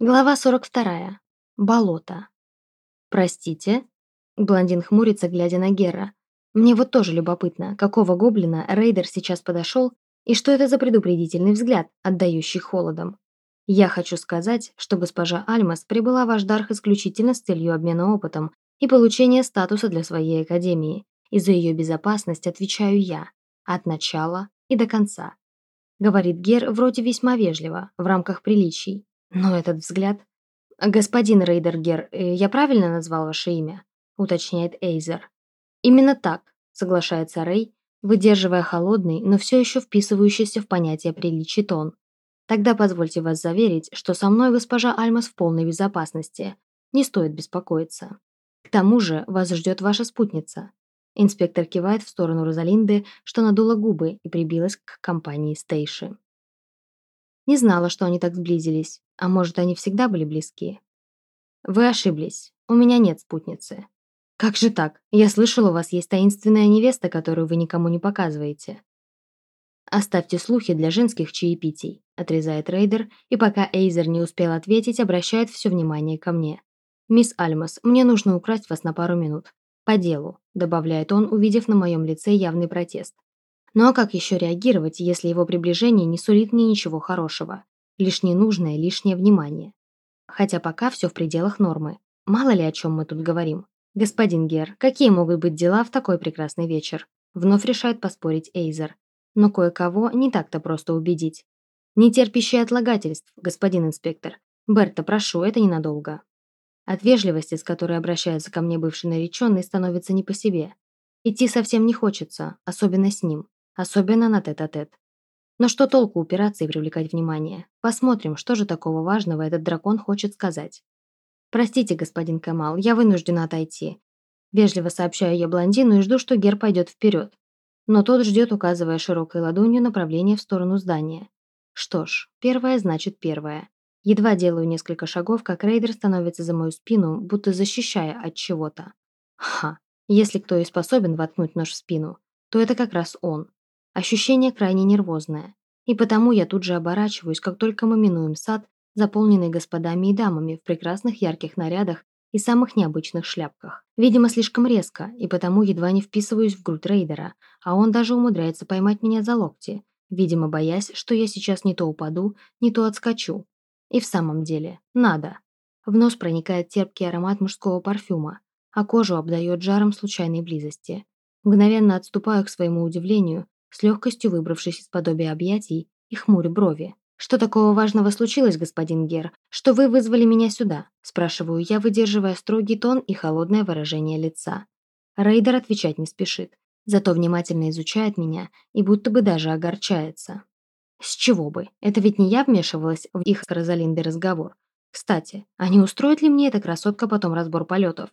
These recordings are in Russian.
Глава 42. Болото. «Простите?» Блондин хмурится, глядя на Гера. «Мне вот тоже любопытно, какого гоблина рейдер сейчас подошел и что это за предупредительный взгляд, отдающий холодом. Я хочу сказать, что госпожа Альмас прибыла в Аждарх исключительно с целью обмена опытом и получения статуса для своей академии, и за ее безопасность отвечаю я, от начала и до конца». Говорит Гер вроде весьма вежливо, в рамках приличий, но этот взгляд... «Господин Рейдергер, э, я правильно назвал ваше имя?» уточняет Эйзер. «Именно так», соглашается Рей, выдерживая холодный, но все еще вписывающийся в понятие приличий тон. «Тогда позвольте вас заверить, что со мной госпожа Альмас в полной безопасности. Не стоит беспокоиться. К тому же вас ждет ваша спутница». Инспектор кивает в сторону Розалинды, что надула губы и прибилась к компании Стейши. Не знала, что они так сблизились. А может, они всегда были близки? Вы ошиблись. У меня нет спутницы. Как же так? Я слышала, у вас есть таинственная невеста, которую вы никому не показываете. Оставьте слухи для женских чаепитий, отрезает Рейдер, и пока Эйзер не успел ответить, обращает все внимание ко мне. «Мисс Альмас, мне нужно украсть вас на пару минут. По делу», добавляет он, увидев на моем лице явный протест. Ну а как еще реагировать, если его приближение не сулит мне ничего хорошего? Лишь ненужное, лишнее внимание. Хотя пока все в пределах нормы. Мало ли о чем мы тут говорим. Господин Гер, какие могут быть дела в такой прекрасный вечер? Вновь решает поспорить Эйзер. Но кое-кого не так-то просто убедить. Не терпящий отлагательств, господин инспектор. Берта, прошу, это ненадолго. От вежливости, с которой обращается ко мне бывший нареченный, становится не по себе. Идти совсем не хочется, особенно с ним. Особенно на тет-а-тет. -тет. Но что толку упираться и привлекать внимание? Посмотрим, что же такого важного этот дракон хочет сказать. «Простите, господин Камал, я вынуждена отойти». Вежливо сообщаю я блондину и жду, что Гер пойдет вперед. Но тот ждет, указывая широкой ладонью направление в сторону здания. Что ж, первое значит первое. Едва делаю несколько шагов, как рейдер становится за мою спину, будто защищая от чего-то. Ха, если кто и способен воткнуть нож в спину, то это как раз он. Ощущение крайне нервозное. И потому я тут же оборачиваюсь, как только мы минуем сад, заполненный господами и дамами в прекрасных ярких нарядах и самых необычных шляпках. Видимо, слишком резко, и потому едва не вписываюсь в грудь рейдера, а он даже умудряется поймать меня за локти, видимо, боясь, что я сейчас не то упаду, не то отскочу. И в самом деле, надо. В нос проникает терпкий аромат мужского парфюма, а кожу обдает жаром случайной близости. Мгновенно отступаю к своему удивлению, с легкостью выбравшись из подобия объятий и хмурю брови. «Что такого важного случилось, господин Гер, что вы вызвали меня сюда?» спрашиваю я, выдерживая строгий тон и холодное выражение лица. Рейдер отвечать не спешит, зато внимательно изучает меня и будто бы даже огорчается. С чего бы? Это ведь не я вмешивалась в их с Розалиндой разговор. Кстати, а не устроит ли мне эта красотка потом разбор полетов?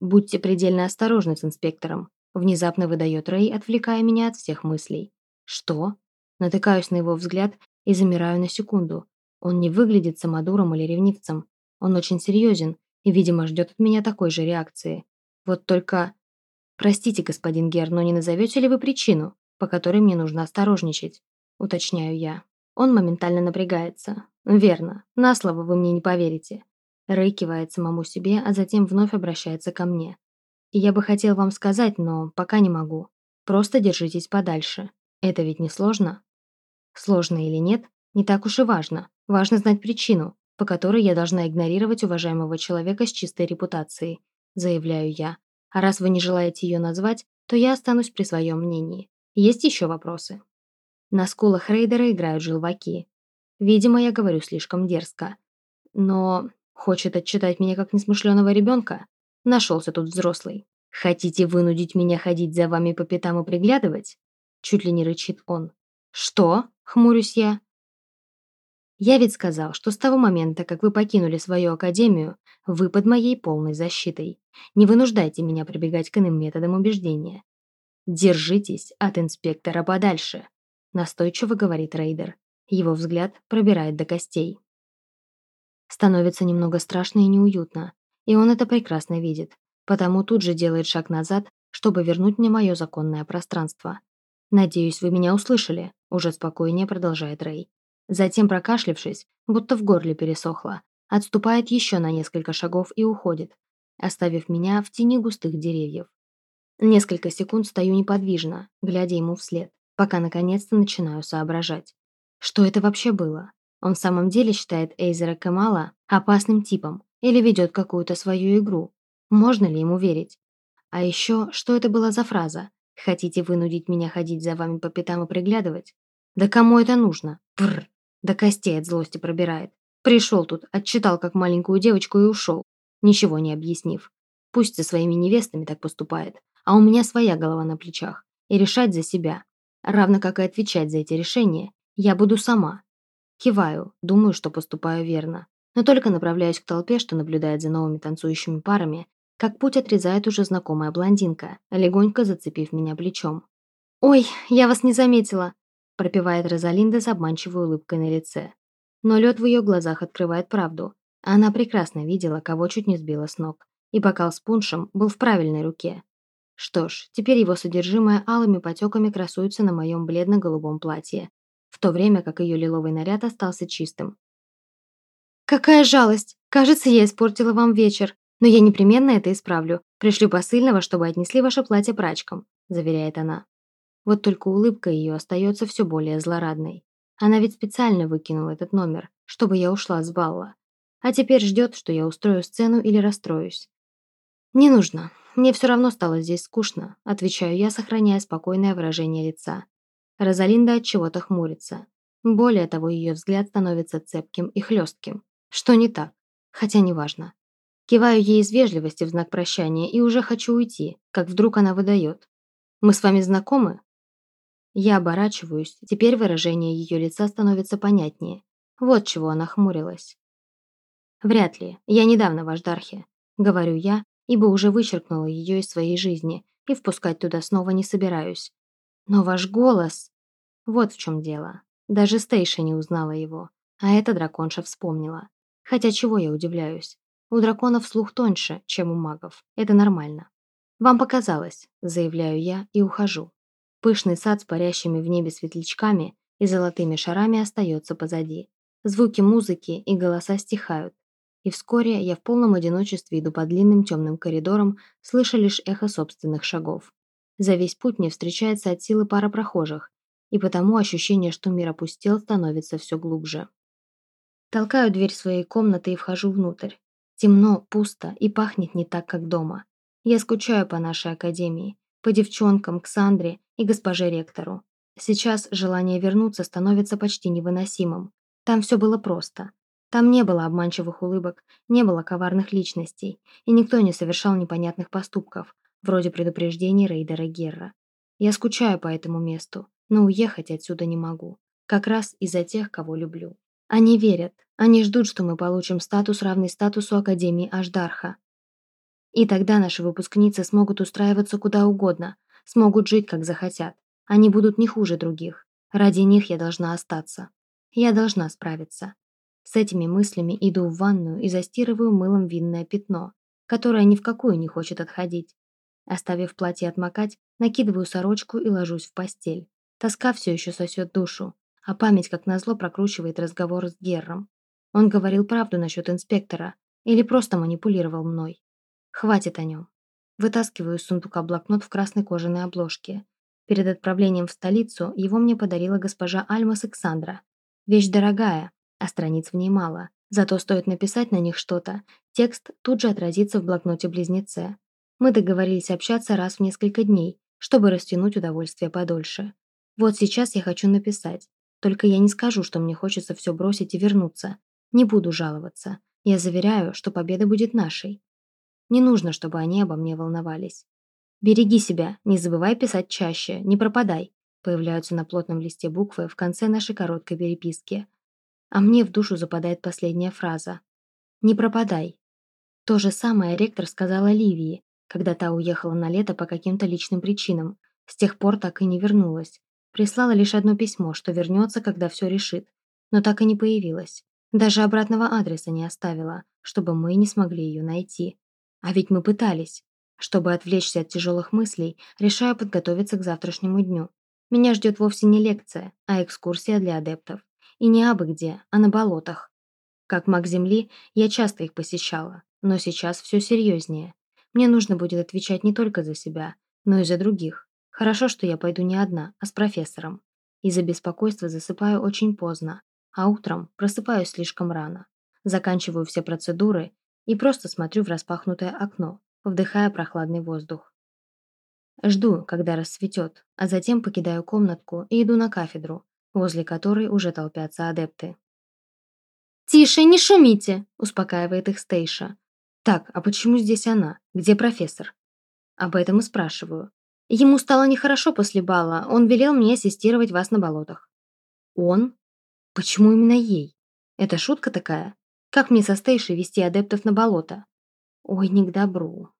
Будьте предельно осторожны с инспектором. Внезапно выдает Рэй, отвлекая меня от всех мыслей. Что? Натыкаюсь на его взгляд и замираю на секунду. Он не выглядит самодуром или ревнивцем. Он очень серьезен и, видимо, ждет от меня такой же реакции. Вот только... Простите, господин Гер, но не назовете ли вы причину, по которой мне нужно осторожничать? Уточняю я. Он моментально напрягается. Верно, на слово вы мне не поверите. Рэй кивает самому себе, а затем вновь обращается ко мне. Я бы хотел вам сказать, но пока не могу. Просто держитесь подальше. Это ведь не сложно? Сложно или нет, не так уж и важно. Важно знать причину, по которой я должна игнорировать уважаемого человека с чистой репутацией, заявляю я. А раз вы не желаете ее назвать, то я останусь при своем мнении. Есть еще вопросы? На скулах рейдера играют желваки. Видимо, я говорю слишком дерзко. Но хочет отчитать меня как несмышленого ребенка? Нашелся тут взрослый. «Хотите вынудить меня ходить за вами по пятам и приглядывать?» Чуть ли не рычит он. «Что?» — хмурюсь я. «Я ведь сказал, что с того момента, как вы покинули свою академию, вы под моей полной защитой. Не вынуждайте меня прибегать к иным методам убеждения. Держитесь от инспектора подальше», — настойчиво говорит Рейдер. Его взгляд пробирает до костей. Становится немного страшно и неуютно. И он это прекрасно видит, потому тут же делает шаг назад, чтобы вернуть мне мое законное пространство. «Надеюсь, вы меня услышали», — уже спокойнее продолжает Рэй. Затем, прокашлявшись, будто в горле пересохло, отступает еще на несколько шагов и уходит, оставив меня в тени густых деревьев. Несколько секунд стою неподвижно, глядя ему вслед, пока наконец-то начинаю соображать. Что это вообще было? Он в самом деле считает Эйзера Камала опасным типом или ведет какую-то свою игру? Можно ли ему верить? А еще, что это была за фраза? Хотите вынудить меня ходить за вами по пятам и приглядывать? Да кому это нужно? Бррр. До костей от злости пробирает. Пришел тут, отчитал как маленькую девочку и ушел, ничего не объяснив. Пусть со своими невестами так поступает, а у меня своя голова на плечах, и решать за себя, равно как и отвечать за эти решения, я буду сама. Киваю, думаю, что поступаю верно, но только направляюсь к толпе, что наблюдает за новыми танцующими парами, как путь отрезает уже знакомая блондинка, легонько зацепив меня плечом. «Ой, я вас не заметила!» пропевает Розалинда с обманчивой улыбкой на лице. Но лед в ее глазах открывает правду. Она прекрасно видела, кого чуть не сбила с ног, и бокал с пуншем был в правильной руке. Что ж, теперь его содержимое алыми потеками красуется на моем бледно-голубом платье, в то время как ее лиловый наряд остался чистым. «Какая жалость! Кажется, я испортила вам вечер, но я непременно это исправлю. Пришлю посыльного, чтобы отнесли ваше платье прачкам», – заверяет она. Вот только улыбка ее остается все более злорадной. Она ведь специально выкинула этот номер, чтобы я ушла с балла. А теперь ждет, что я устрою сцену или расстроюсь. «Не нужно. Мне все равно стало здесь скучно», отвечаю я, сохраняя спокойное выражение лица. Розалинда от чего-то хмурится. Более того, ее взгляд становится цепким и хлестким. Что не так? Хотя неважно. Киваю ей из вежливости в знак прощания и уже хочу уйти, как вдруг она выдает. «Мы с вами знакомы?» Я оборачиваюсь, теперь выражение ее лица становится понятнее. Вот чего она хмурилась. «Вряд ли. Я недавно в Аждархе», — говорю я, ибо уже вычеркнула ее из своей жизни и впускать туда снова не собираюсь. «Но ваш голос...» Вот в чем дело. Даже Стейша не узнала его, а эта драконша вспомнила. Хотя чего я удивляюсь? У драконов слух тоньше, чем у магов. Это нормально. «Вам показалось», — заявляю я и ухожу. Пышный сад с парящими в небе светлячками и золотыми шарами остается позади. Звуки музыки и голоса стихают. И вскоре я в полном одиночестве иду по длинным темным коридорам, слыша лишь эхо собственных шагов. За весь путь мне встречается от силы пара прохожих, и потому ощущение, что мир опустел, становится все глубже. Толкаю дверь своей комнаты и вхожу внутрь. Темно, пусто и пахнет не так, как дома. Я скучаю по нашей академии, по девчонкам, к Сандре и госпоже ректору. Сейчас желание вернуться становится почти невыносимым. Там все было просто. Там не было обманчивых улыбок, не было коварных личностей, и никто не совершал непонятных поступков, вроде предупреждений Рейдера Герра. Я скучаю по этому месту, но уехать отсюда не могу. Как раз из-за тех, кого люблю. Они верят, они ждут, что мы получим статус, равный статусу Академии Аждарха. И тогда наши выпускницы смогут устраиваться куда угодно, смогут жить, как захотят. Они будут не хуже других. Ради них я должна остаться. Я должна справиться. С этими мыслями иду в ванную и застирываю мылом винное пятно, которое ни в какую не хочет отходить. Оставив платье отмокать, накидываю сорочку и ложусь в постель. Тоска все еще сосет душу, а память, как назло, прокручивает разговор с Герром. Он говорил правду насчет инспектора или просто манипулировал мной. Хватит о нем. Вытаскиваю из сундука блокнот в красной кожаной обложке. Перед отправлением в столицу его мне подарила госпожа Альмас Александра. Вещь дорогая, а страниц в ней мало. Зато стоит написать на них что-то, текст тут же отразится в блокноте-близнеце. Мы договорились общаться раз в несколько дней, чтобы растянуть удовольствие подольше. Вот сейчас я хочу написать. Только я не скажу, что мне хочется все бросить и вернуться. Не буду жаловаться. Я заверяю, что победа будет нашей. Не нужно, чтобы они обо мне волновались. «Береги себя, не забывай писать чаще, не пропадай», появляются на плотном листе буквы в конце нашей короткой переписки. А мне в душу западает последняя фраза. «Не пропадай». То же самое ректор сказала Ливии, когда та уехала на лето по каким-то личным причинам. С тех пор так и не вернулась. Прислала лишь одно письмо, что вернется, когда все решит. Но так и не появилась. Даже обратного адреса не оставила, чтобы мы не смогли ее найти. А ведь мы пытались. Чтобы отвлечься от тяжелых мыслей, решаю подготовиться к завтрашнему дню. Меня ждет вовсе не лекция, а экскурсия для адептов. И не абы где, а на болотах. Как маг Земли, я часто их посещала, но сейчас все серьезнее. Мне нужно будет отвечать не только за себя, но и за других. Хорошо, что я пойду не одна, а с профессором. Из-за беспокойства засыпаю очень поздно, а утром просыпаюсь слишком рано. Заканчиваю все процедуры и просто смотрю в распахнутое окно, вдыхая прохладный воздух. Жду, когда рассветет, а затем покидаю комнатку и иду на кафедру, возле которой уже толпятся адепты. «Тише, не шумите!» – успокаивает их Стейша. «Так, а почему здесь она? Где профессор?» Об этом и спрашиваю. Ему стало нехорошо после бала, он велел мне ассистировать вас на болотах. Он? Почему именно ей? Это шутка такая? Как мне со Стейшей вести адептов на болото? Ой, не к добру.